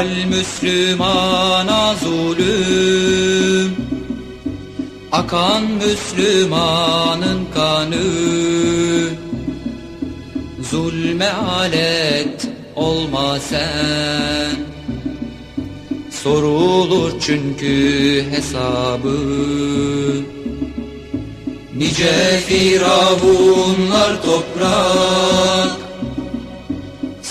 Helal Müslümana zulüm. Akan Müslümanın kanı. Zulme alet olma sen. Sorulur çünkü hesabı. Nice firavunlar toprak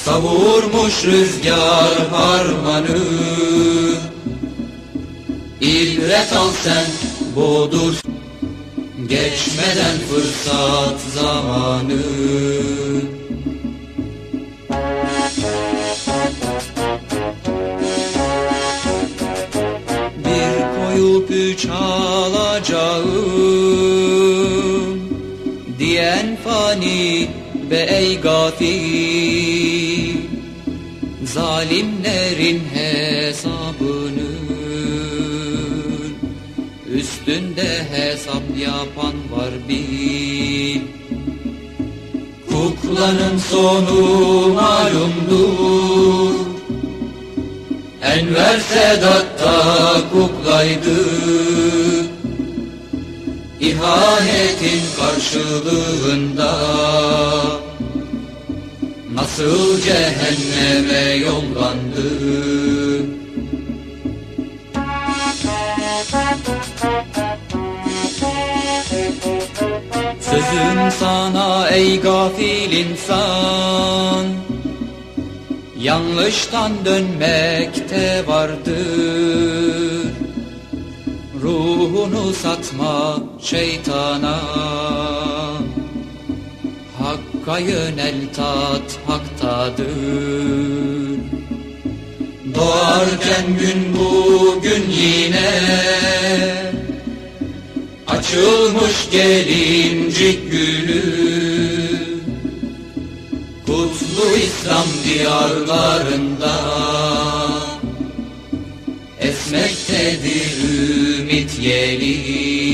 Savurmuş rüzgar harmanı. İbret al sen bodur Geçmeden fırsat zamanı. Bir koyup üç alacağım Diyen fani ve ey gafil Zalimlerin hesabını Üstünde hesap yapan var bil Kuklanın sonu malumdur. Enver Sedat da kuklaydı İhanetin karşılığında Nasıl cehenneme yollandı? Sözüm sana ey gafil insan Yanlıştan dönmekte vardır Ruhunu satma şeytana. Hakka yönel tat haktadır Doğarken gün bugün yine. Açılmış gelincik gülü. Kutlu İslam diyarlarında. Esmektedir git